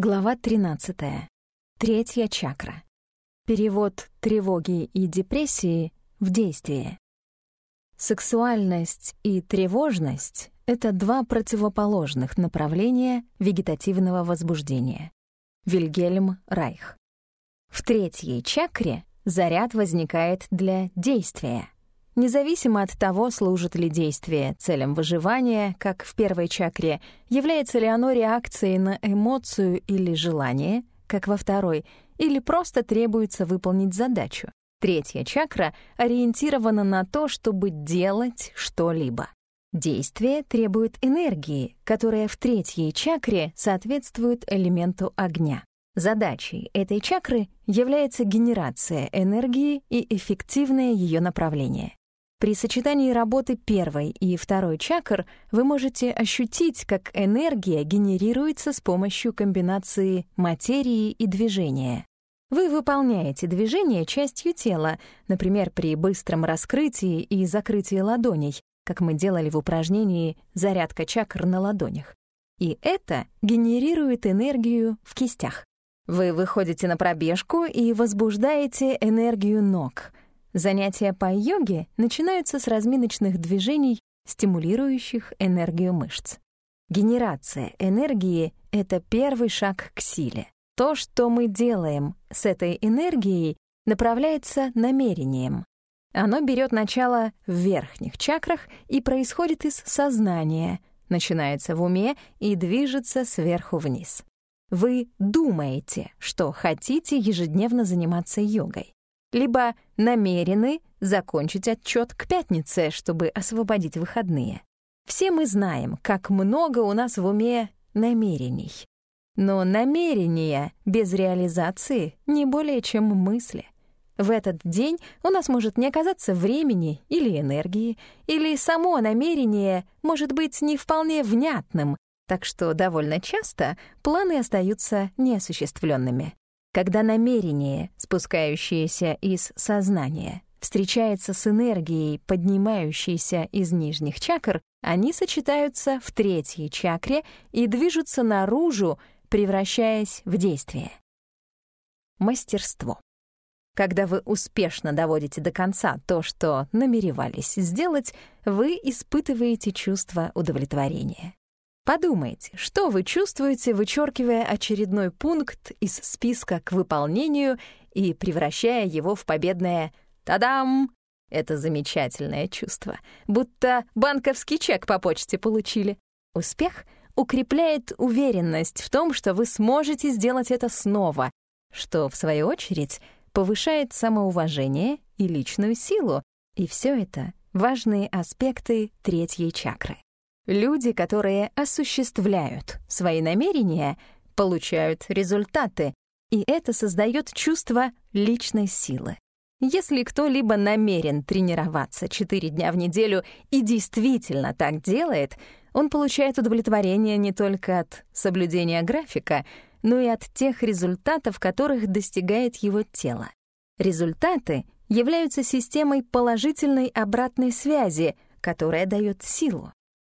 Глава 13. Третья чакра. Перевод тревоги и депрессии в действие. Сексуальность и тревожность — это два противоположных направления вегетативного возбуждения. Вильгельм Райх. В третьей чакре заряд возникает для действия. Независимо от того, служит ли действие целям выживания, как в первой чакре, является ли оно реакцией на эмоцию или желание, как во второй, или просто требуется выполнить задачу. Третья чакра ориентирована на то, чтобы делать что-либо. Действие требует энергии, которая в третьей чакре соответствует элементу огня. Задачей этой чакры является генерация энергии и эффективное ее направление. При сочетании работы первой и второй чакр вы можете ощутить, как энергия генерируется с помощью комбинации материи и движения. Вы выполняете движение частью тела, например, при быстром раскрытии и закрытии ладоней, как мы делали в упражнении «Зарядка чакр на ладонях». И это генерирует энергию в кистях. Вы выходите на пробежку и возбуждаете энергию ног — Занятия по йоге начинаются с разминочных движений, стимулирующих энергию мышц. Генерация энергии — это первый шаг к силе. То, что мы делаем с этой энергией, направляется намерением. Оно берет начало в верхних чакрах и происходит из сознания, начинается в уме и движется сверху вниз. Вы думаете, что хотите ежедневно заниматься йогой либо намерены закончить отчет к пятнице, чтобы освободить выходные. Все мы знаем, как много у нас в уме намерений. Но намерения без реализации не более чем мысли. В этот день у нас может не оказаться времени или энергии, или само намерение может быть не вполне внятным, так что довольно часто планы остаются неосуществленными. Когда намерение, спускающееся из сознания, встречается с энергией, поднимающейся из нижних чакр, они сочетаются в третьей чакре и движутся наружу, превращаясь в действие. Мастерство. Когда вы успешно доводите до конца то, что намеревались сделать, вы испытываете чувство удовлетворения. Подумайте, что вы чувствуете, вычеркивая очередной пункт из списка к выполнению и превращая его в победное «Тадам!» Это замечательное чувство, будто банковский чек по почте получили. Успех укрепляет уверенность в том, что вы сможете сделать это снова, что, в свою очередь, повышает самоуважение и личную силу, и все это — важные аспекты третьей чакры. Люди, которые осуществляют свои намерения, получают результаты, и это создает чувство личной силы. Если кто-либо намерен тренироваться 4 дня в неделю и действительно так делает, он получает удовлетворение не только от соблюдения графика, но и от тех результатов, которых достигает его тело. Результаты являются системой положительной обратной связи, которая дает силу.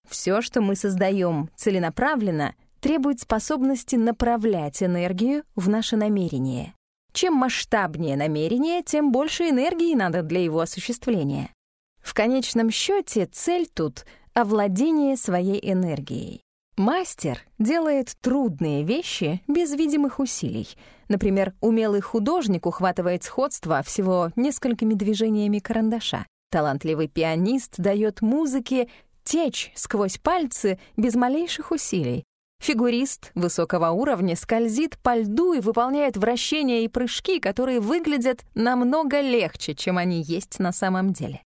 Все, что мы создаем целенаправленно, требует способности направлять энергию в наше намерение. Чем масштабнее намерение, тем больше энергии надо для его осуществления. В конечном счете цель тут — овладение своей энергией. Мастер делает трудные вещи без видимых усилий. Например, умелый художник ухватывает сходство всего несколькими движениями карандаша. Талантливый пианист дает музыке течь сквозь пальцы без малейших усилий. Фигурист высокого уровня скользит по льду и выполняет вращения и прыжки, которые выглядят намного легче, чем они есть на самом деле.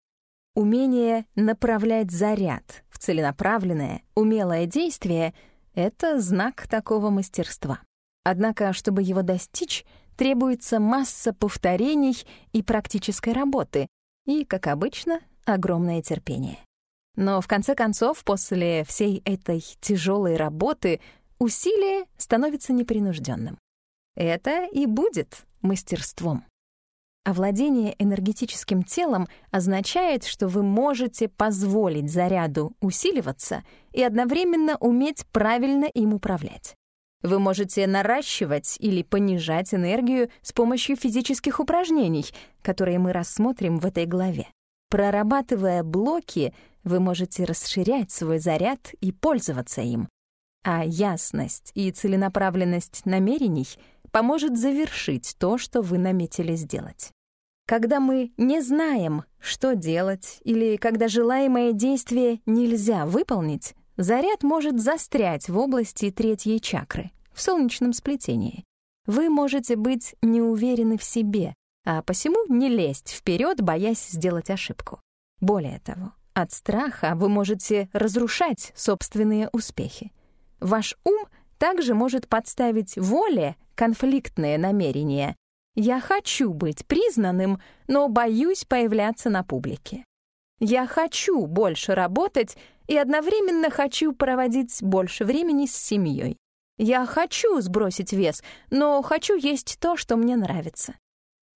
Умение направлять заряд в целенаправленное, умелое действие — это знак такого мастерства. Однако, чтобы его достичь, требуется масса повторений и практической работы, и, как обычно, огромное терпение. Но в конце концов, после всей этой тяжелой работы, усилие становится непринужденным. Это и будет мастерством. Овладение энергетическим телом означает, что вы можете позволить заряду усиливаться и одновременно уметь правильно им управлять. Вы можете наращивать или понижать энергию с помощью физических упражнений, которые мы рассмотрим в этой главе. Прорабатывая блоки, вы можете расширять свой заряд и пользоваться им. А ясность и целенаправленность намерений поможет завершить то, что вы наметили сделать. Когда мы не знаем, что делать, или когда желаемое действие нельзя выполнить, заряд может застрять в области третьей чакры, в солнечном сплетении. Вы можете быть не уверены в себе, а посему не лезть вперед, боясь сделать ошибку. Более того, от страха вы можете разрушать собственные успехи. Ваш ум также может подставить воле конфликтные намерения, я хочу быть признанным, но боюсь появляться на публике. Я хочу больше работать и одновременно хочу проводить больше времени с семьей. Я хочу сбросить вес, но хочу есть то, что мне нравится.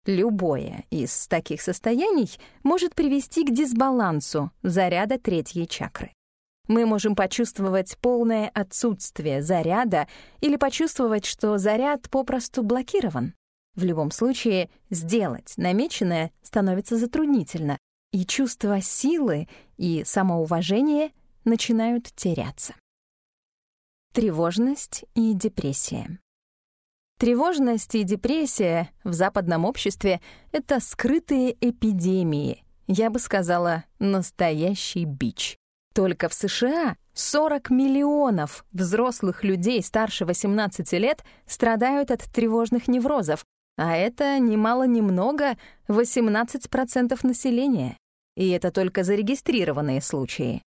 Любое из таких состояний может привести к дисбалансу заряда третьей чакры. Мы можем почувствовать полное отсутствие заряда или почувствовать, что заряд попросту блокирован. В любом случае, сделать намеченное становится затруднительно, и чувство силы и самоуважения начинают теряться. Тревожность и депрессия. Тревожность и депрессия в западном обществе — это скрытые эпидемии, я бы сказала, настоящий бич. Только в США 40 миллионов взрослых людей старше 18 лет страдают от тревожных неврозов, а это немало-немного 18% населения. И это только зарегистрированные случаи.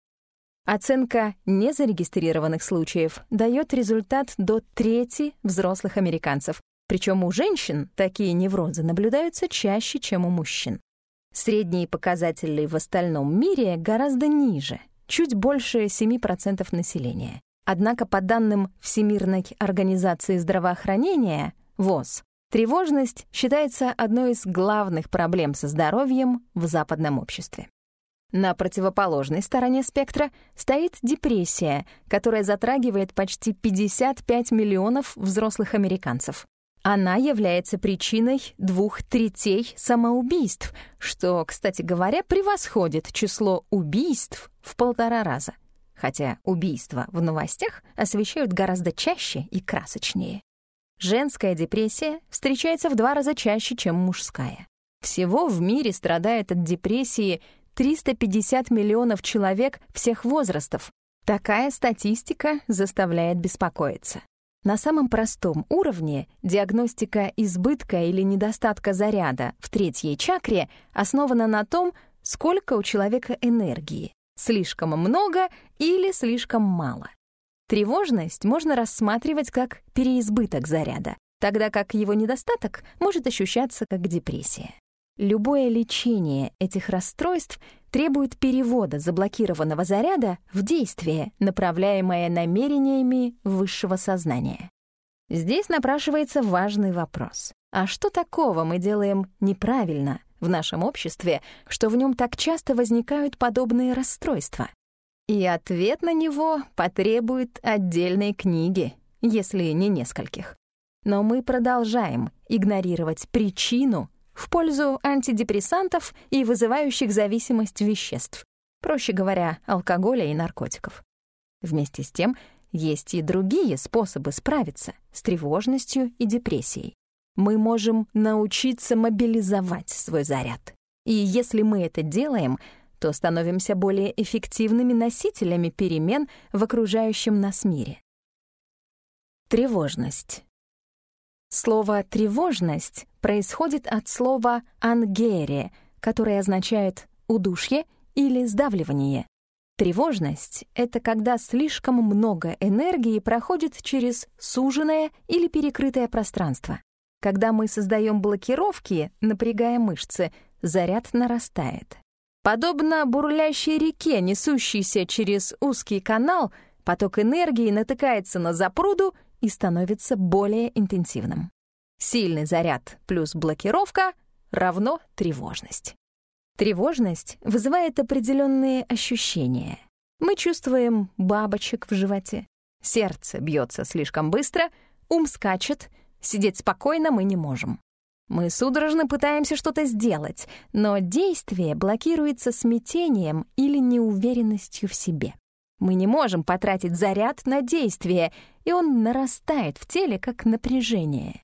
Оценка незарегистрированных случаев дает результат до трети взрослых американцев, причем у женщин такие неврозы наблюдаются чаще, чем у мужчин. Средние показатели в остальном мире гораздо ниже, чуть больше 7% населения. Однако по данным Всемирной организации здравоохранения, ВОЗ, Тревожность считается одной из главных проблем со здоровьем в западном обществе. На противоположной стороне спектра стоит депрессия, которая затрагивает почти 55 миллионов взрослых американцев. Она является причиной двух третей самоубийств, что, кстати говоря, превосходит число убийств в полтора раза. Хотя убийства в новостях освещают гораздо чаще и красочнее. Женская депрессия встречается в два раза чаще, чем мужская. Всего в мире страдает от депрессии 350 миллионов человек всех возрастов. Такая статистика заставляет беспокоиться. На самом простом уровне диагностика избытка или недостатка заряда в третьей чакре основана на том, сколько у человека энергии, слишком много или слишком мало. Тревожность можно рассматривать как переизбыток заряда, тогда как его недостаток может ощущаться как депрессия. Любое лечение этих расстройств требует перевода заблокированного заряда в действие, направляемое намерениями высшего сознания. Здесь напрашивается важный вопрос. А что такого мы делаем неправильно в нашем обществе, что в нем так часто возникают подобные расстройства? И ответ на него потребует отдельной книги, если не нескольких. Но мы продолжаем игнорировать причину в пользу антидепрессантов и вызывающих зависимость веществ, проще говоря, алкоголя и наркотиков. Вместе с тем, есть и другие способы справиться с тревожностью и депрессией. Мы можем научиться мобилизовать свой заряд. И если мы это делаем — то становимся более эффективными носителями перемен в окружающем нас мире. Тревожность. Слово «тревожность» происходит от слова «ангере», которое означает «удушье» или «сдавливание». Тревожность — это когда слишком много энергии проходит через суженное или перекрытое пространство. Когда мы создаем блокировки, напрягая мышцы, заряд нарастает. Подобно бурлящей реке, несущейся через узкий канал, поток энергии натыкается на запруду и становится более интенсивным. Сильный заряд плюс блокировка равно тревожность. Тревожность вызывает определенные ощущения. Мы чувствуем бабочек в животе, сердце бьется слишком быстро, ум скачет, сидеть спокойно мы не можем. Мы судорожно пытаемся что-то сделать, но действие блокируется смятением или неуверенностью в себе. Мы не можем потратить заряд на действие, и он нарастает в теле как напряжение.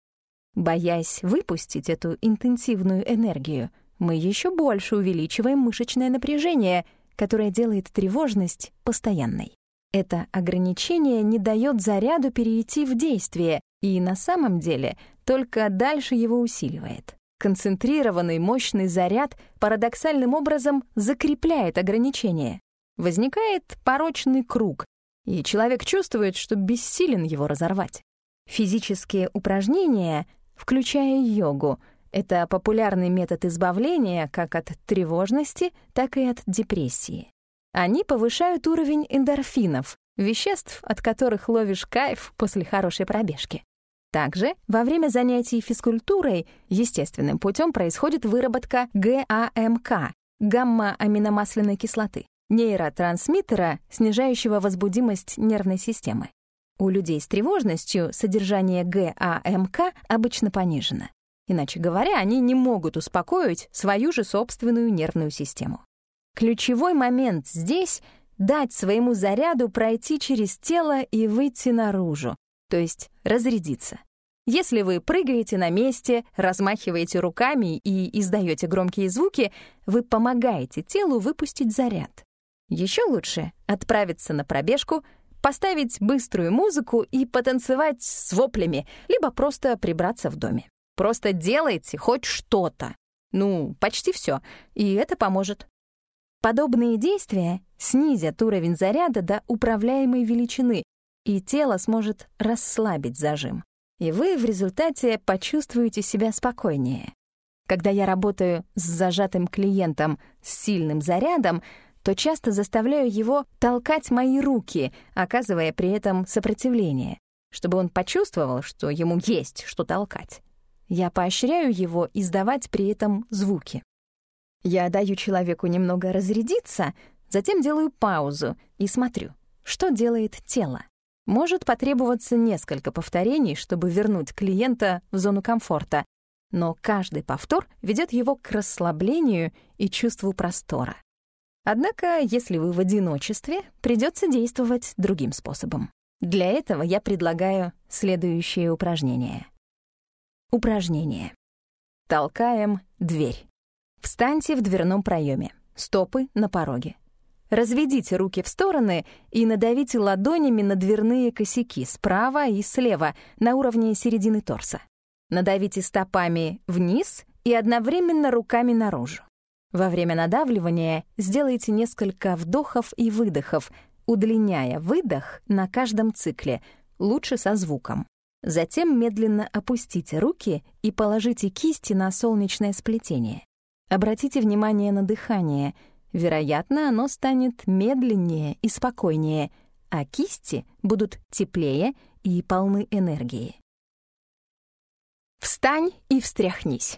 Боясь выпустить эту интенсивную энергию, мы еще больше увеличиваем мышечное напряжение, которое делает тревожность постоянной. Это ограничение не дает заряду перейти в действие и на самом деле только дальше его усиливает. Концентрированный мощный заряд парадоксальным образом закрепляет ограничение. Возникает порочный круг, и человек чувствует, что бессилен его разорвать. Физические упражнения, включая йогу, это популярный метод избавления как от тревожности, так и от депрессии. Они повышают уровень эндорфинов, веществ, от которых ловишь кайф после хорошей пробежки. Также во время занятий физкультурой естественным путем происходит выработка ГАМК — гамма-аминомасляной кислоты, нейротрансмиттера, снижающего возбудимость нервной системы. У людей с тревожностью содержание ГАМК обычно понижено. Иначе говоря, они не могут успокоить свою же собственную нервную систему. Ключевой момент здесь — дать своему заряду пройти через тело и выйти наружу, то есть разрядиться. Если вы прыгаете на месте, размахиваете руками и издаете громкие звуки, вы помогаете телу выпустить заряд. Еще лучше отправиться на пробежку, поставить быструю музыку и потанцевать с воплями, либо просто прибраться в доме. Просто делайте хоть что-то. Ну, почти все, и это поможет. Подобные действия снизят уровень заряда до управляемой величины, и тело сможет расслабить зажим. И вы в результате почувствуете себя спокойнее. Когда я работаю с зажатым клиентом с сильным зарядом, то часто заставляю его толкать мои руки, оказывая при этом сопротивление, чтобы он почувствовал, что ему есть что толкать. Я поощряю его издавать при этом звуки. Я даю человеку немного разрядиться, затем делаю паузу и смотрю, что делает тело. Может потребоваться несколько повторений, чтобы вернуть клиента в зону комфорта, но каждый повтор ведет его к расслаблению и чувству простора. Однако, если вы в одиночестве, придется действовать другим способом. Для этого я предлагаю следующее упражнение. Упражнение. Толкаем дверь. Встаньте в дверном проеме, стопы на пороге. Разведите руки в стороны и надавите ладонями на дверные косяки справа и слева на уровне середины торса. Надавите стопами вниз и одновременно руками наружу. Во время надавливания сделайте несколько вдохов и выдохов, удлиняя выдох на каждом цикле, лучше со звуком. Затем медленно опустите руки и положите кисти на солнечное сплетение. Обратите внимание на дыхание. Вероятно, оно станет медленнее и спокойнее, а кисти будут теплее и полны энергии. Встань и встряхнись.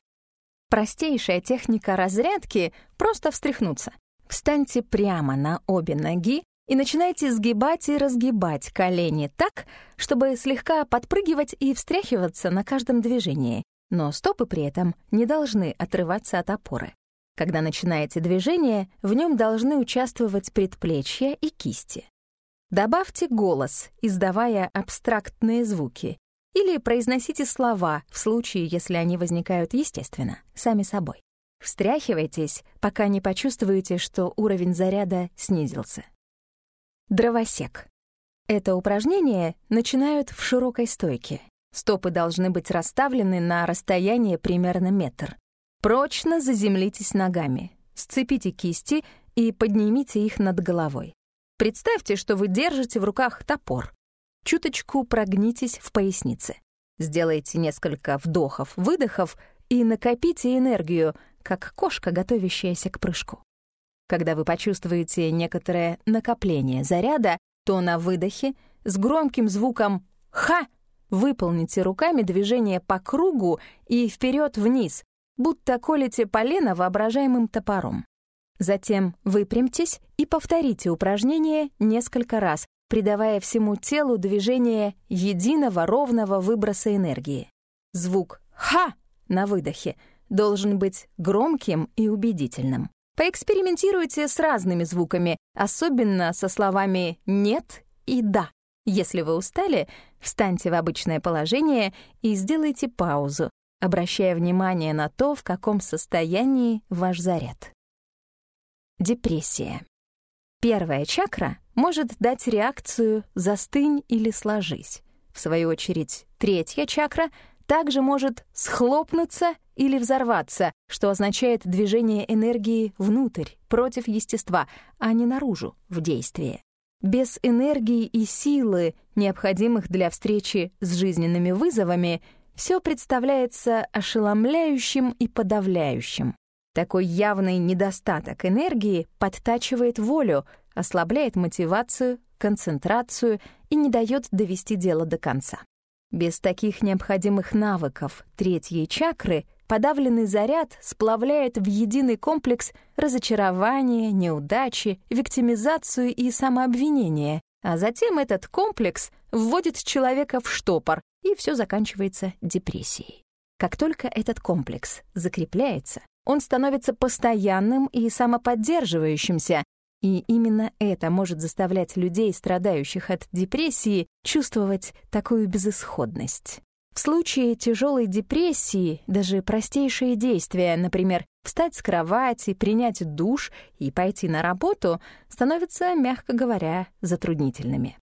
Простейшая техника разрядки — просто встряхнуться. Встаньте прямо на обе ноги и начинайте сгибать и разгибать колени так, чтобы слегка подпрыгивать и встряхиваться на каждом движении, но стопы при этом не должны отрываться от опоры. Когда начинаете движение, в нем должны участвовать предплечья и кисти. Добавьте голос, издавая абстрактные звуки, или произносите слова в случае, если они возникают естественно, сами собой. Встряхивайтесь, пока не почувствуете, что уровень заряда снизился. Дровосек. Это упражнение начинают в широкой стойке, Стопы должны быть расставлены на расстояние примерно метр. Прочно заземлитесь ногами, сцепите кисти и поднимите их над головой. Представьте, что вы держите в руках топор. Чуточку прогнитесь в пояснице. Сделайте несколько вдохов-выдохов и накопите энергию, как кошка, готовящаяся к прыжку. Когда вы почувствуете некоторое накопление заряда, то на выдохе с громким звуком «Ха!» Выполните руками движение по кругу и вперед вниз будто колите полено воображаемым топором. Затем выпрямьтесь и повторите упражнение несколько раз, придавая всему телу движение единого ровного выброса энергии. Звук «ха» на выдохе должен быть громким и убедительным. Поэкспериментируйте с разными звуками, особенно со словами «нет» и «да». Если вы устали, встаньте в обычное положение и сделайте паузу, обращая внимание на то, в каком состоянии ваш заряд. Депрессия. Первая чакра может дать реакцию «застынь» или «сложись». В свою очередь, третья чакра также может схлопнуться или взорваться, что означает движение энергии внутрь, против естества, а не наружу, в действие. Без энергии и силы, необходимых для встречи с жизненными вызовами, все представляется ошеломляющим и подавляющим. Такой явный недостаток энергии подтачивает волю, ослабляет мотивацию, концентрацию и не дает довести дело до конца. Без таких необходимых навыков третьей чакры подавленный заряд сплавляет в единый комплекс разочарование, неудачи, виктимизацию и самообвинение, а затем этот комплекс вводит человека в штопор, и все заканчивается депрессией. Как только этот комплекс закрепляется, он становится постоянным и самоподдерживающимся, и именно это может заставлять людей, страдающих от депрессии, чувствовать такую безысходность. В случае тяжелой депрессии даже простейшие действия, например, встать с кровати, принять душ и пойти на работу, становятся, мягко говоря, затруднительными.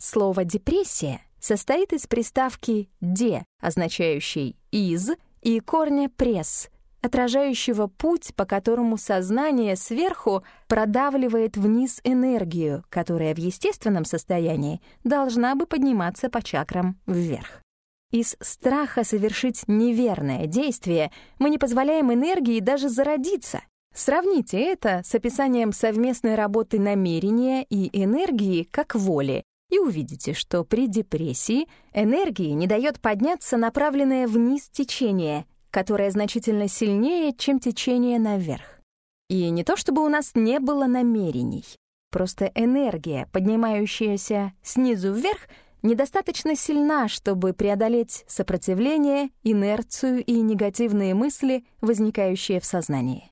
Слово «депрессия» состоит из приставки «де», означающей «из», и корня «пресс», отражающего путь, по которому сознание сверху продавливает вниз энергию, которая в естественном состоянии должна бы подниматься по чакрам вверх. Из страха совершить неверное действие мы не позволяем энергии даже зародиться. Сравните это с описанием совместной работы намерения и энергии как воли, и увидите, что при депрессии энергии не дает подняться направленное вниз течение, которое значительно сильнее, чем течение наверх. И не то чтобы у нас не было намерений, просто энергия, поднимающаяся снизу вверх, недостаточно сильна, чтобы преодолеть сопротивление, инерцию и негативные мысли, возникающие в сознании.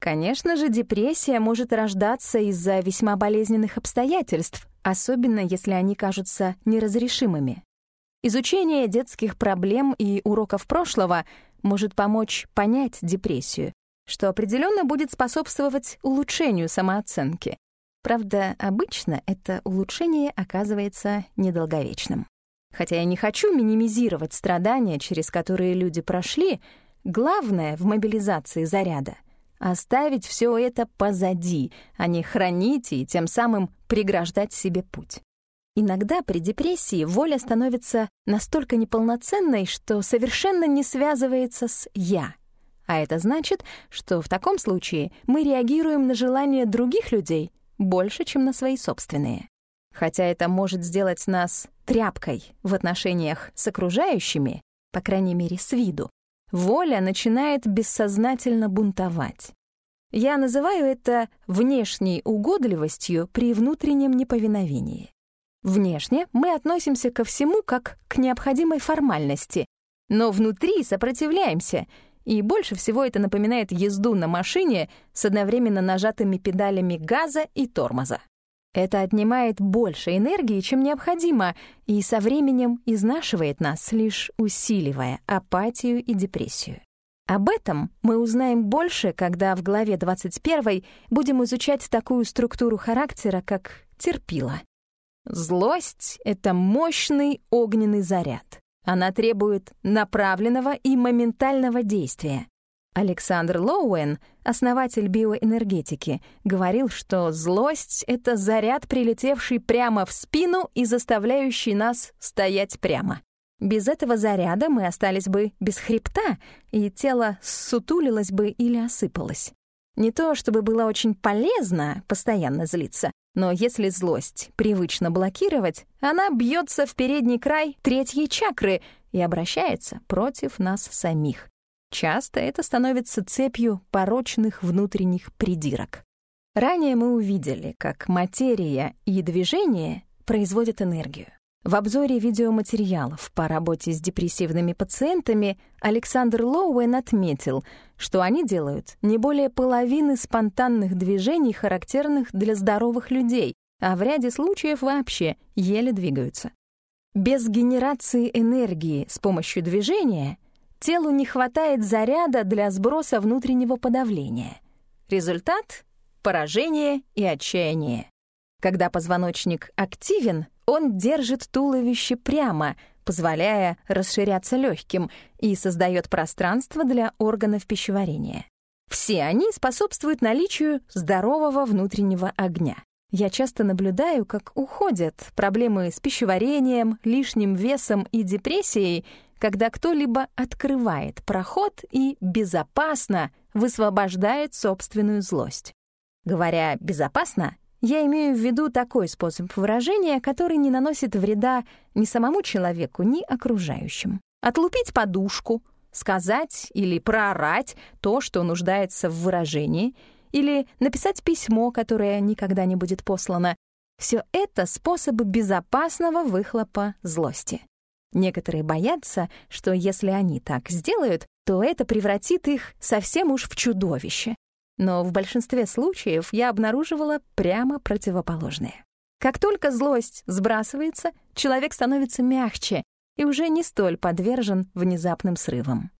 Конечно же, депрессия может рождаться из-за весьма болезненных обстоятельств, особенно если они кажутся неразрешимыми. Изучение детских проблем и уроков прошлого может помочь понять депрессию, что определенно будет способствовать улучшению самооценки. Правда, обычно это улучшение оказывается недолговечным. Хотя я не хочу минимизировать страдания, через которые люди прошли, главное в мобилизации заряда — оставить все это позади, а не хранить и тем самым преграждать себе путь. Иногда при депрессии воля становится настолько неполноценной, что совершенно не связывается с «я». А это значит, что в таком случае мы реагируем на желания других людей больше, чем на свои собственные. Хотя это может сделать нас тряпкой в отношениях с окружающими, по крайней мере, с виду, воля начинает бессознательно бунтовать. Я называю это внешней угодливостью при внутреннем неповиновении. Внешне мы относимся ко всему как к необходимой формальности, но внутри сопротивляемся, и больше всего это напоминает езду на машине с одновременно нажатыми педалями газа и тормоза. Это отнимает больше энергии, чем необходимо, и со временем изнашивает нас, лишь усиливая апатию и депрессию. Об этом мы узнаем больше, когда в главе 21 будем изучать такую структуру характера, как терпила. Злость — это мощный огненный заряд. Она требует направленного и моментального действия. Александр Лоуэн, основатель биоэнергетики, говорил, что злость — это заряд, прилетевший прямо в спину и заставляющий нас стоять прямо. Без этого заряда мы остались бы без хребта, и тело сутулилось бы или осыпалось. Не то чтобы было очень полезно постоянно злиться, но если злость привычно блокировать, она бьется в передний край третьей чакры и обращается против нас самих. Часто это становится цепью порочных внутренних придирок. Ранее мы увидели, как материя и движение производят энергию. В обзоре видеоматериалов по работе с депрессивными пациентами Александр Лоуэн отметил, что они делают не более половины спонтанных движений, характерных для здоровых людей, а в ряде случаев вообще еле двигаются. Без генерации энергии с помощью движения телу не хватает заряда для сброса внутреннего подавления. Результат поражение и отчаяние. Когда позвоночник активен, он держит туловище прямо, позволяя расширяться легким и создает пространство для органов пищеварения. Все они способствуют наличию здорового внутреннего огня. Я часто наблюдаю, как уходят проблемы с пищеварением, лишним весом и депрессией, когда кто-либо открывает проход и безопасно высвобождает собственную злость. Говоря «безопасно», я имею в виду такой способ выражения, который не наносит вреда ни самому человеку, ни окружающим. Отлупить подушку, сказать или проорать то, что нуждается в выражении, или написать письмо, которое никогда не будет послано. Все это способы безопасного выхлопа злости. Некоторые боятся, что если они так сделают, то это превратит их совсем уж в чудовище. Но в большинстве случаев я обнаруживала прямо противоположное. Как только злость сбрасывается, человек становится мягче и уже не столь подвержен внезапным срывам.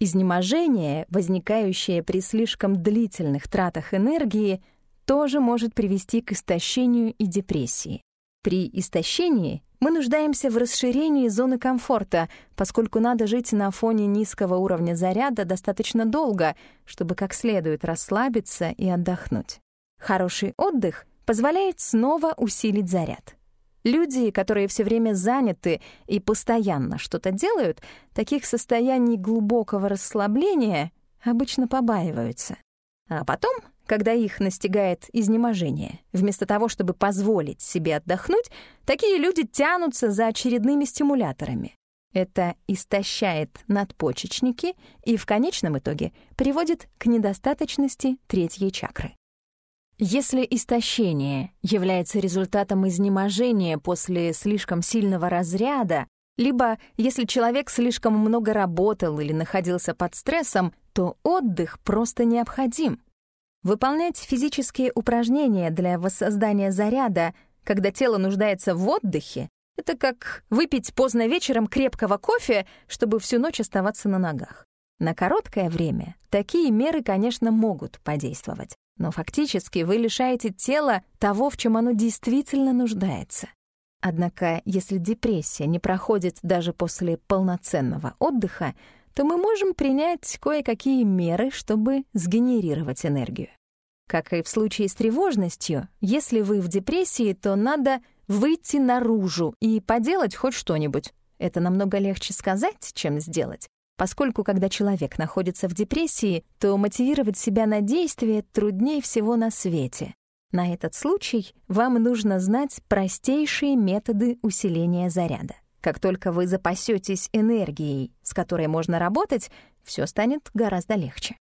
Изнеможение, возникающее при слишком длительных тратах энергии, тоже может привести к истощению и депрессии. При истощении мы нуждаемся в расширении зоны комфорта, поскольку надо жить на фоне низкого уровня заряда достаточно долго, чтобы как следует расслабиться и отдохнуть. Хороший отдых позволяет снова усилить заряд. Люди, которые все время заняты и постоянно что-то делают, таких состояний глубокого расслабления обычно побаиваются. А потом когда их настигает изнеможение. Вместо того, чтобы позволить себе отдохнуть, такие люди тянутся за очередными стимуляторами. Это истощает надпочечники и в конечном итоге приводит к недостаточности третьей чакры. Если истощение является результатом изнеможения после слишком сильного разряда, либо если человек слишком много работал или находился под стрессом, то отдых просто необходим. Выполнять физические упражнения для воссоздания заряда, когда тело нуждается в отдыхе, это как выпить поздно вечером крепкого кофе, чтобы всю ночь оставаться на ногах. На короткое время такие меры, конечно, могут подействовать, но фактически вы лишаете тела того, в чем оно действительно нуждается. Однако, если депрессия не проходит даже после полноценного отдыха, то мы можем принять кое-какие меры, чтобы сгенерировать энергию. Как и в случае с тревожностью, если вы в депрессии, то надо выйти наружу и поделать хоть что-нибудь. Это намного легче сказать, чем сделать, поскольку когда человек находится в депрессии, то мотивировать себя на действие труднее всего на свете. На этот случай вам нужно знать простейшие методы усиления заряда. Как только вы запасетесь энергией, с которой можно работать, все станет гораздо легче.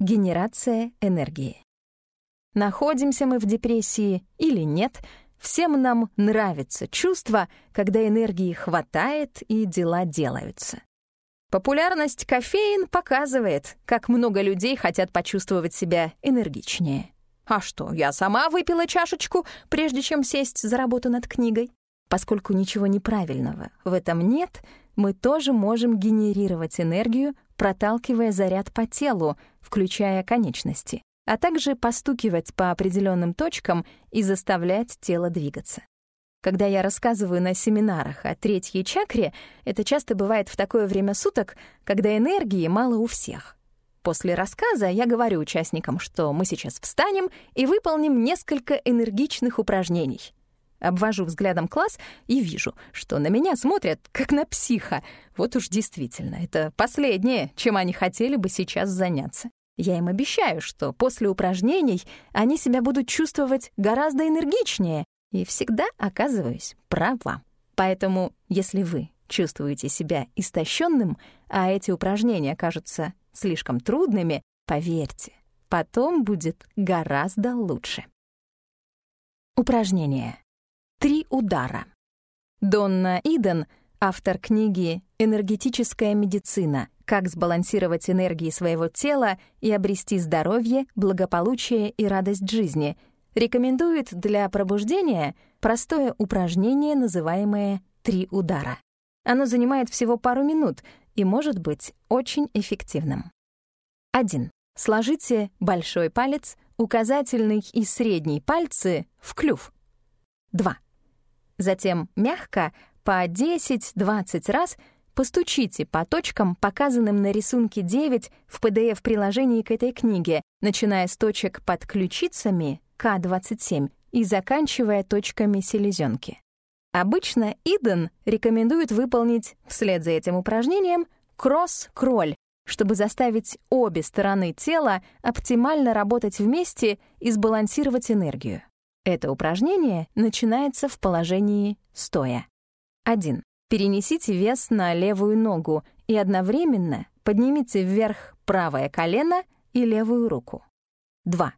Генерация энергии. Находимся мы в депрессии или нет, всем нам нравится чувство, когда энергии хватает и дела делаются. Популярность кофеин показывает, как много людей хотят почувствовать себя энергичнее. А что, я сама выпила чашечку, прежде чем сесть за работу над книгой? Поскольку ничего неправильного в этом нет, мы тоже можем генерировать энергию, проталкивая заряд по телу, включая конечности, а также постукивать по определенным точкам и заставлять тело двигаться. Когда я рассказываю на семинарах о третьей чакре, это часто бывает в такое время суток, когда энергии мало у всех. После рассказа я говорю участникам, что мы сейчас встанем и выполним несколько энергичных упражнений. Обвожу взглядом класс и вижу, что на меня смотрят, как на психа. Вот уж действительно, это последнее, чем они хотели бы сейчас заняться. Я им обещаю, что после упражнений они себя будут чувствовать гораздо энергичнее, и всегда оказываюсь права. Поэтому, если вы чувствуете себя истощенным, а эти упражнения кажутся слишком трудными, поверьте, потом будет гораздо лучше. Упражнение. Три удара. Донна Иден, автор книги «Энергетическая медицина. Как сбалансировать энергии своего тела и обрести здоровье, благополучие и радость жизни», рекомендует для пробуждения простое упражнение, называемое «три удара». Оно занимает всего пару минут и может быть очень эффективным. 1. Сложите большой палец, указательный и средний пальцы в клюв. 2. Затем мягко по 10-20 раз постучите по точкам, показанным на рисунке 9 в PDF-приложении к этой книге, начиная с точек под ключицами К27 и заканчивая точками селезенки. Обычно Иден рекомендует выполнить вслед за этим упражнением кросс-кроль, чтобы заставить обе стороны тела оптимально работать вместе и сбалансировать энергию. Это упражнение начинается в положении стоя. 1. Перенесите вес на левую ногу и одновременно поднимите вверх правое колено и левую руку. 2.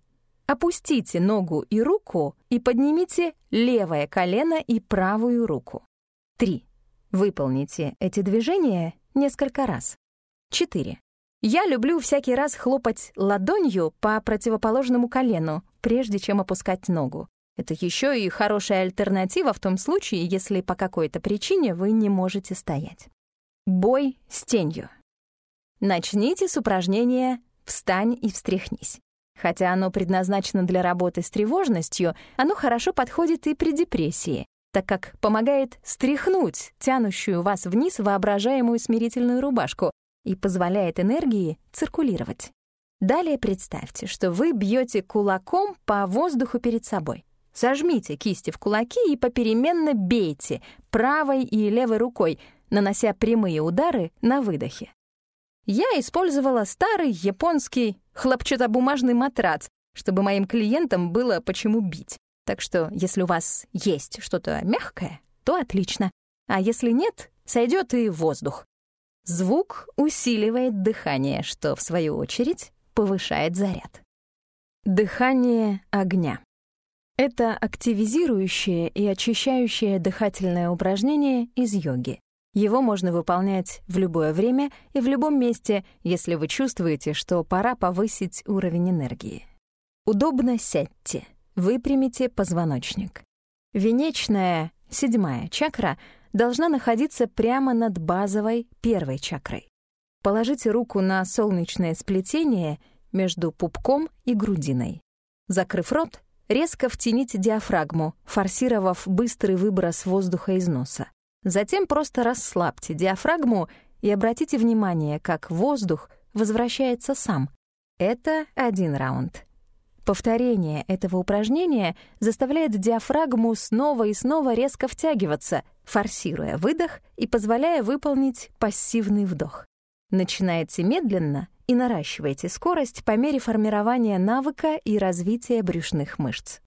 Опустите ногу и руку и поднимите левое колено и правую руку. 3. Выполните эти движения несколько раз. 4. Я люблю всякий раз хлопать ладонью по противоположному колену, прежде чем опускать ногу. Это еще и хорошая альтернатива в том случае, если по какой-то причине вы не можете стоять. Бой с тенью. Начните с упражнения «Встань и встряхнись». Хотя оно предназначено для работы с тревожностью, оно хорошо подходит и при депрессии, так как помогает стряхнуть тянущую вас вниз воображаемую смирительную рубашку и позволяет энергии циркулировать. Далее представьте, что вы бьете кулаком по воздуху перед собой. Сожмите кисти в кулаки и попеременно бейте правой и левой рукой, нанося прямые удары на выдохе. Я использовала старый японский хлопчатобумажный матрац, чтобы моим клиентам было почему бить. Так что, если у вас есть что-то мягкое, то отлично. А если нет, сойдет и воздух. Звук усиливает дыхание, что, в свою очередь, повышает заряд. Дыхание огня. Это активизирующее и очищающее дыхательное упражнение из йоги. Его можно выполнять в любое время и в любом месте, если вы чувствуете, что пора повысить уровень энергии. Удобно сядьте, выпрямите позвоночник. Венечная, седьмая чакра должна находиться прямо над базовой первой чакрой. Положите руку на солнечное сплетение между пупком и грудиной. Закрыв рот, резко втяните диафрагму, форсировав быстрый выброс воздуха из носа. Затем просто расслабьте диафрагму и обратите внимание, как воздух возвращается сам. Это один раунд. Повторение этого упражнения заставляет диафрагму снова и снова резко втягиваться, форсируя выдох и позволяя выполнить пассивный вдох. Начинайте медленно и наращивайте скорость по мере формирования навыка и развития брюшных мышц.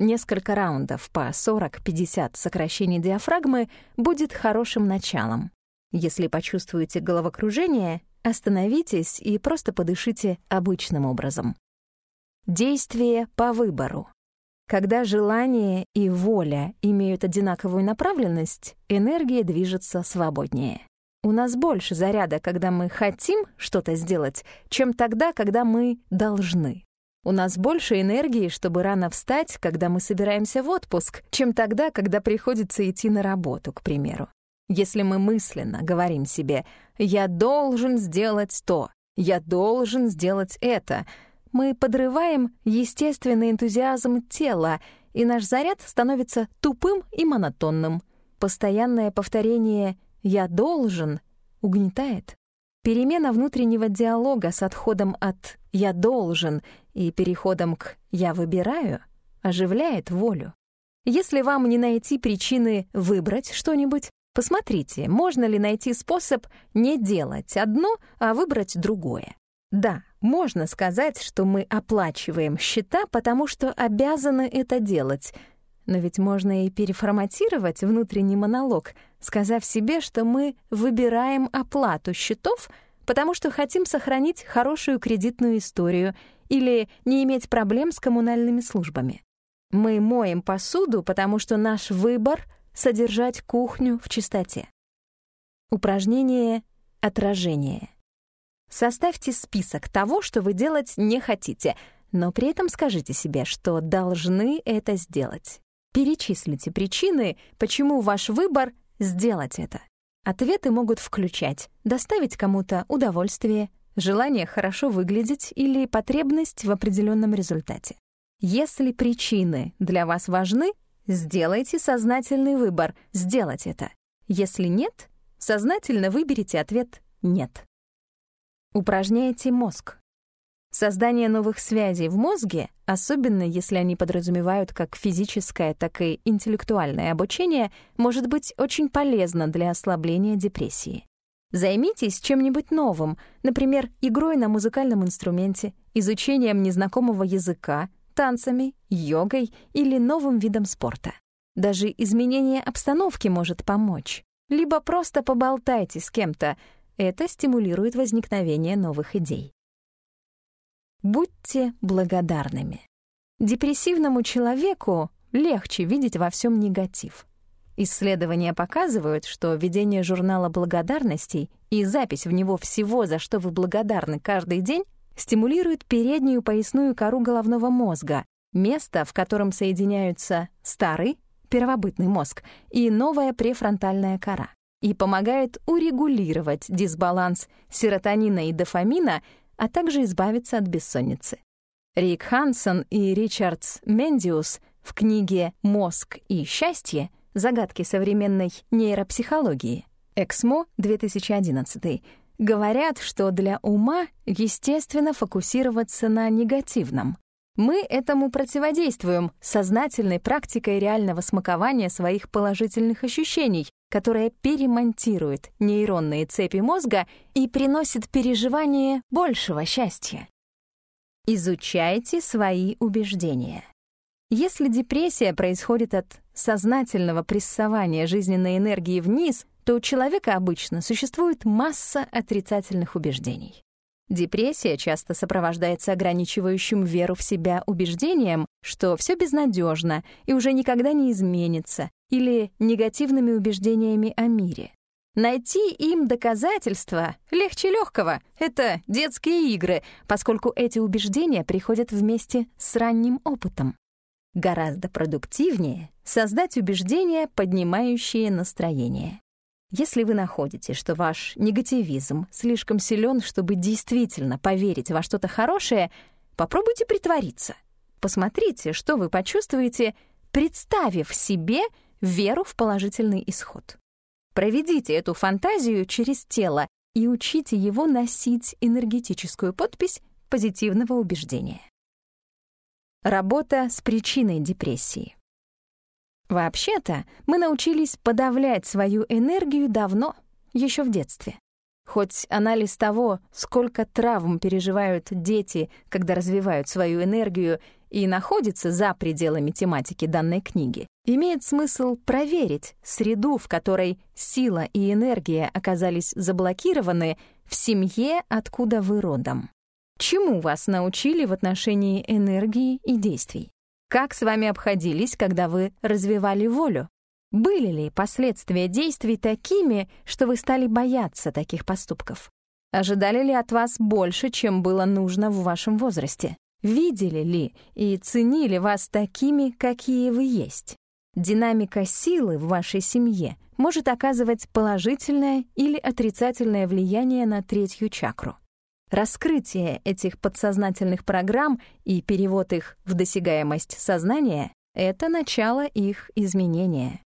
Несколько раундов по 40-50 сокращений диафрагмы будет хорошим началом. Если почувствуете головокружение, остановитесь и просто подышите обычным образом. Действие по выбору. Когда желание и воля имеют одинаковую направленность, энергия движется свободнее. У нас больше заряда, когда мы хотим что-то сделать, чем тогда, когда мы должны. У нас больше энергии, чтобы рано встать, когда мы собираемся в отпуск, чем тогда, когда приходится идти на работу, к примеру. Если мы мысленно говорим себе «я должен сделать то», «я должен сделать это», мы подрываем естественный энтузиазм тела, и наш заряд становится тупым и монотонным. Постоянное повторение «я должен» угнетает. Перемена внутреннего диалога с отходом от «я должен» и переходом к «я выбираю» оживляет волю. Если вам не найти причины выбрать что-нибудь, посмотрите, можно ли найти способ не делать одно, а выбрать другое. Да, можно сказать, что мы оплачиваем счета, потому что обязаны это делать — но ведь можно и переформатировать внутренний монолог, сказав себе, что мы выбираем оплату счетов, потому что хотим сохранить хорошую кредитную историю или не иметь проблем с коммунальными службами. Мы моем посуду, потому что наш выбор — содержать кухню в чистоте. Упражнение «Отражение». Составьте список того, что вы делать не хотите, но при этом скажите себе, что должны это сделать. Перечислите причины, почему ваш выбор — сделать это. Ответы могут включать доставить кому-то удовольствие, желание хорошо выглядеть или потребность в определенном результате. Если причины для вас важны, сделайте сознательный выбор сделать это. Если нет, сознательно выберите ответ «нет». Упражняйте мозг. Создание новых связей в мозге, особенно если они подразумевают как физическое, так и интеллектуальное обучение, может быть очень полезно для ослабления депрессии. Займитесь чем-нибудь новым, например, игрой на музыкальном инструменте, изучением незнакомого языка, танцами, йогой или новым видом спорта. Даже изменение обстановки может помочь. Либо просто поболтайте с кем-то. Это стимулирует возникновение новых идей. Будьте благодарными. Депрессивному человеку легче видеть во всем негатив. Исследования показывают, что ведение журнала благодарностей и запись в него всего, за что вы благодарны каждый день, стимулирует переднюю поясную кору головного мозга, место, в котором соединяются старый, первобытный мозг, и новая префронтальная кора, и помогает урегулировать дисбаланс серотонина и дофамина а также избавиться от бессонницы. Рик Хансон и Ричардс Мендиус в книге «Мозг и счастье. Загадки современной нейропсихологии» Эксмо 2011 говорят, что для ума естественно фокусироваться на негативном. Мы этому противодействуем сознательной практикой реального смакования своих положительных ощущений, которая перемонтирует нейронные цепи мозга и приносит переживание большего счастья. Изучайте свои убеждения. Если депрессия происходит от сознательного прессования жизненной энергии вниз, то у человека обычно существует масса отрицательных убеждений. Депрессия часто сопровождается ограничивающим веру в себя убеждением, что все безнадежно и уже никогда не изменится, или негативными убеждениями о мире. Найти им доказательства легче легкого. Это детские игры, поскольку эти убеждения приходят вместе с ранним опытом. Гораздо продуктивнее создать убеждения, поднимающие настроение. Если вы находите, что ваш негативизм слишком силен, чтобы действительно поверить во что-то хорошее, попробуйте притвориться. Посмотрите, что вы почувствуете, представив себе веру в положительный исход. Проведите эту фантазию через тело и учите его носить энергетическую подпись позитивного убеждения. Работа с причиной депрессии. Вообще-то, мы научились подавлять свою энергию давно, еще в детстве. Хоть анализ того, сколько травм переживают дети, когда развивают свою энергию, и находится за пределами тематики данной книги, имеет смысл проверить среду, в которой сила и энергия оказались заблокированы в семье, откуда вы родом. Чему вас научили в отношении энергии и действий? Как с вами обходились, когда вы развивали волю? Были ли последствия действий такими, что вы стали бояться таких поступков? Ожидали ли от вас больше, чем было нужно в вашем возрасте? Видели ли и ценили вас такими, какие вы есть? Динамика силы в вашей семье может оказывать положительное или отрицательное влияние на третью чакру. Раскрытие этих подсознательных программ и перевод их в досягаемость сознания — это начало их изменения.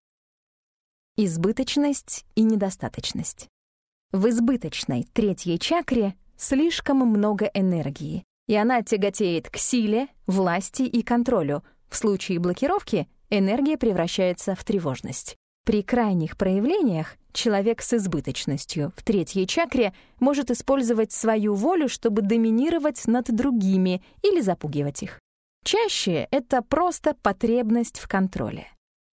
Избыточность и недостаточность. В избыточной третьей чакре слишком много энергии, и она тяготеет к силе, власти и контролю. В случае блокировки энергия превращается в тревожность. При крайних проявлениях человек с избыточностью в третьей чакре может использовать свою волю, чтобы доминировать над другими или запугивать их. Чаще это просто потребность в контроле.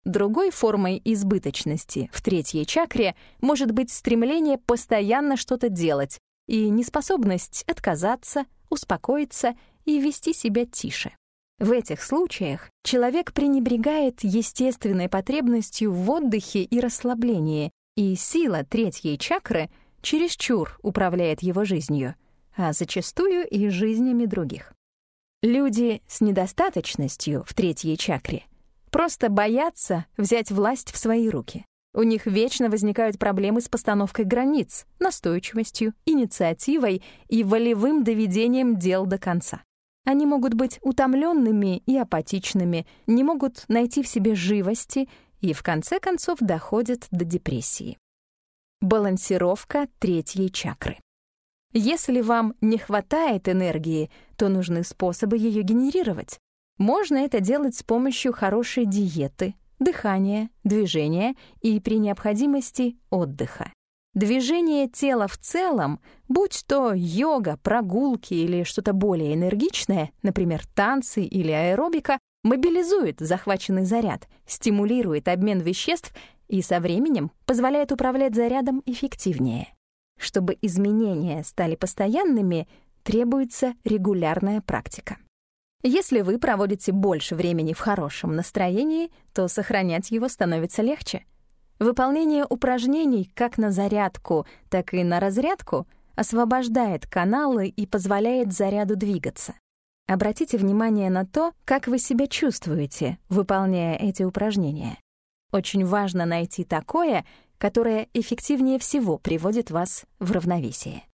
Другой формой избыточности в третьей чакре может быть стремление постоянно что-то делать и неспособность отказаться, успокоиться и вести себя тише. В этих случаях человек пренебрегает естественной потребностью в отдыхе и расслаблении, и сила третьей чакры чересчур управляет его жизнью, а зачастую и жизнями других. Люди с недостаточностью в третьей чакре просто боятся взять власть в свои руки. У них вечно возникают проблемы с постановкой границ, настойчивостью, инициативой и волевым доведением дел до конца. Они могут быть утомленными и апатичными, не могут найти в себе живости и, в конце концов, доходят до депрессии. Балансировка третьей чакры. Если вам не хватает энергии, то нужны способы ее генерировать. Можно это делать с помощью хорошей диеты, дыхания, движения и, при необходимости, отдыха. Движение тела в целом, будь то йога, прогулки или что-то более энергичное, например, танцы или аэробика, мобилизует захваченный заряд, стимулирует обмен веществ и со временем позволяет управлять зарядом эффективнее. Чтобы изменения стали постоянными, требуется регулярная практика. Если вы проводите больше времени в хорошем настроении, то сохранять его становится легче. Выполнение упражнений как на зарядку, так и на разрядку освобождает каналы и позволяет заряду двигаться. Обратите внимание на то, как вы себя чувствуете, выполняя эти упражнения. Очень важно найти такое, которое эффективнее всего приводит вас в равновесие.